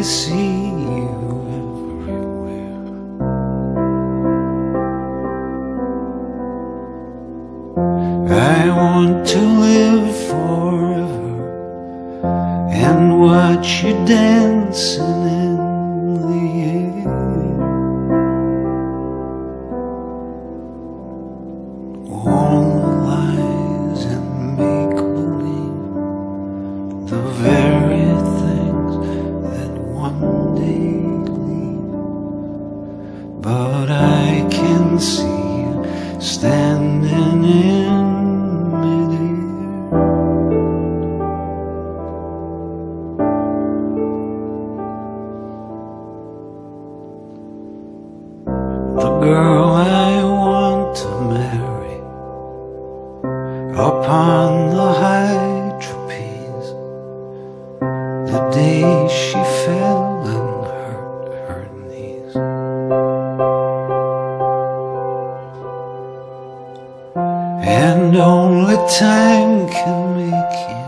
I see you everywhere. I want to live forever and watch you dancing in see you standing in midair. The girl I want to marry upon the high trapeze. The day she fell And only time can make you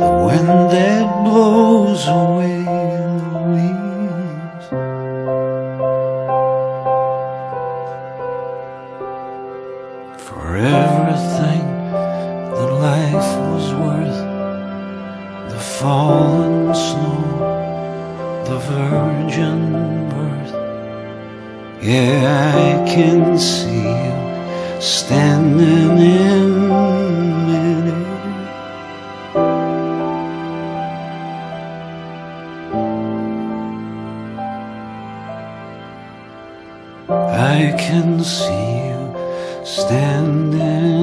the wind that blows away the leaves. For everything that life was worth, the fallen snow, the virgin birth. Yeah, I can see you standing in midair. I can see you standing